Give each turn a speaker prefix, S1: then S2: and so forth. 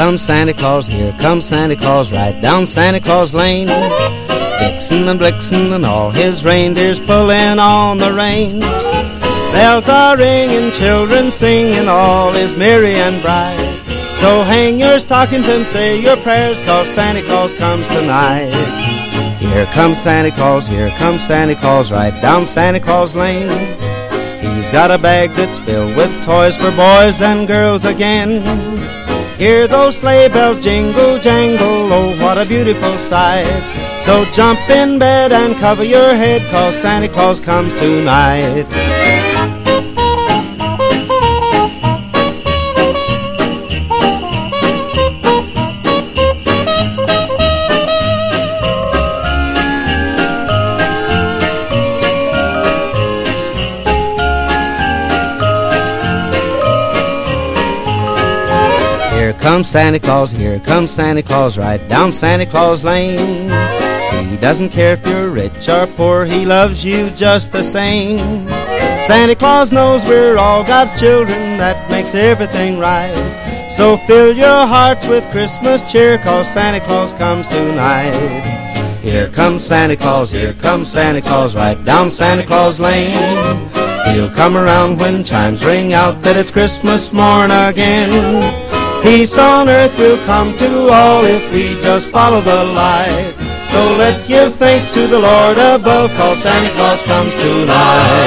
S1: comes Santa Claus, here comes Santa Claus, right down Santa Claus Lane. Vixen and Blitzen and all his reindeers pulling on the reins. Bells are ringing, children singing, all is merry and bright. So hang your stockings and say your prayers, cause Santa Claus comes tonight. Here comes Santa Claus, here comes Santa Claus, right down Santa Claus Lane. He's got a bag that's filled with toys for boys and girls again. Hear those sleigh bells jingle jangle, oh what a beautiful sight. So jump in bed and cover your head, cause Santa Claus comes tonight. Here comes Santa Claus, here comes Santa Claus, right down Santa Claus Lane. He doesn't care if you're rich or poor, he loves you just the same. Santa Claus knows we're all God's children, that makes everything right. So fill your hearts with Christmas cheer, cause Santa Claus comes tonight. Here comes Santa Claus, here comes Santa Claus, right down Santa Claus Lane. He'll come around when chimes ring out that it's Christmas morn again. Peace on earth will come to all if we just follow the light. So let's give thanks to the Lord above, cause Santa Claus comes tonight.